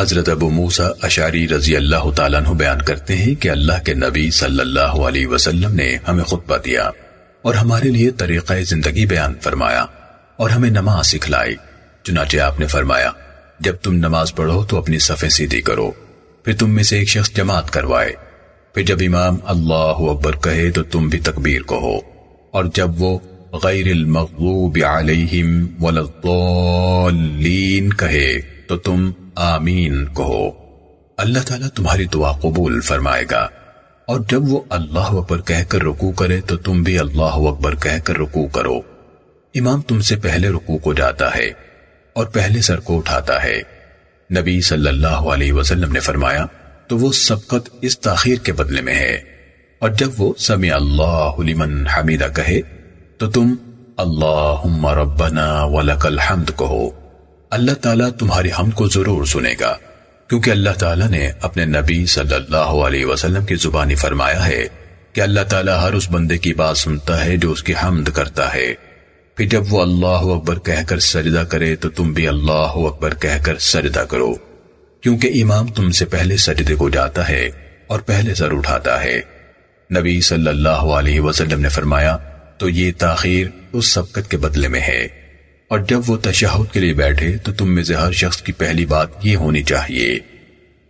حضرت ابو موسیٰ اشاری رضی اللہ تعالیٰ عنہ بیان کرتے ہیں کہ اللہ کے نبی صلی اللہ علیہ وسلم نے ہمیں خطبہ دیا اور ہمارے لیے طریقہ زندگی بیان فرمایا اور ہمیں نماز سکھلائی۔ چنانچہ آپ نے فرمایا، جب تم نماز پڑھو تو اپنی صفیں سیدھی کرو، پھر تم میں سے ایک شخص جماعت کروائے۔ پھر جب امام اللہ اکبر کہے تو تم بھی تکبیر کہو۔ اور جب وہ غیر المغضوب علیہم وللضالین کہے تو تم آمین کہو۔ اللہ تعالیٰ تمہاری دعا قبول فرمائے گا۔ اور جب وہ اللہ اکبر کہہ کر رکوع کرے تو تم بھی اللہ اکبر کہہ کر رکوع کرو۔ امام تم سے پہلے رکوع کو جاتا ہے اور پہلے سر کو اٹھاتا ہے۔ نبی صلی اللہ علیہ وسلم نے فرمایا، تو وہ سبقت اس تاخیر کے بدلے میں ہے۔ اور جب وہ سمع اللہ لمن حمیدہ کہے، تو تم، اللہم ربنا ولک الحمد کہو۔ اللہ تعالیٰ تمہاری حمد کو ضرور سنے گا، کیونکہ اللہ تعالیٰ نے اپنے نبی صلی اللہ علیہ وسلم کی زبانی فرمایا ہے کہ اللہ تعالیٰ ہر اس بندے کی بات سنتا ہے جو اس کی حمد کرتا ہے۔ پھر جب وہ اللہ اکبر کہہ کر سجدہ کرے تو تم بھی اللہ اکبر کہہ کر سجدہ کرو، کیونکہ امام تم سے پہلے سجدے کو جاتا ہے اور پہلے سر اٹھاتا ہے۔ نبی صلی اللہ علیہ وسلم نے فرمایا، تو یہ تاخیر اس سبقت کے بدلے میں ہے۔ اور جب وہ تشہد کے لیے بیٹھے تو تم میں سے ہر شخص کی پہلی بات یہ ہونی چاہیے،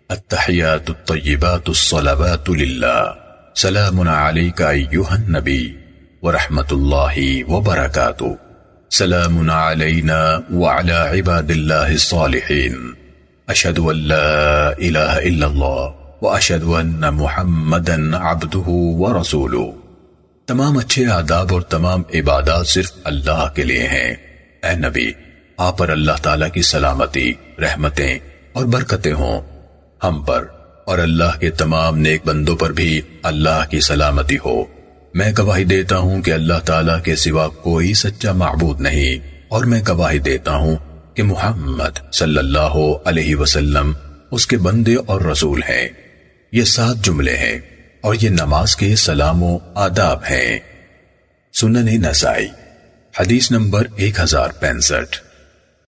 التحیات الطیبات الصلوات للہ، سلام علیکہ ایوہ النبی ورحمت اللہ وبرکاتہ، سلام علینا وعلى عباد اللہ الصالحین، اشہد ان لا الہ الا اللہ واشہد ان محمدا عبدہ ورسولہ۔ تمام اچھے آداب اور تمام عبادات صرف اللہ کے لیے ہیں۔ اے نبی، آپ پر اللہ تعالیٰ کی سلامتی، رحمتیں اور برکتیں ہوں۔ ہم پر اور اللہ کے تمام نیک بندوں پر بھی اللہ کی سلامتی ہو۔ میں گواہی دیتا ہوں کہ اللہ تعالیٰ کے سوا کوئی سچا معبود نہیں۔ اور میں گواہی دیتا ہوں کہ محمد صلی اللہ علیہ وسلم اس کے بندے اور رسول ہیں۔ یہ سات جملے ہیں اور یہ نماز کے سلام و آداب ہیں۔ سنن نسائی۔ حدیث نمبر ایک ہزار پینسٹھ۔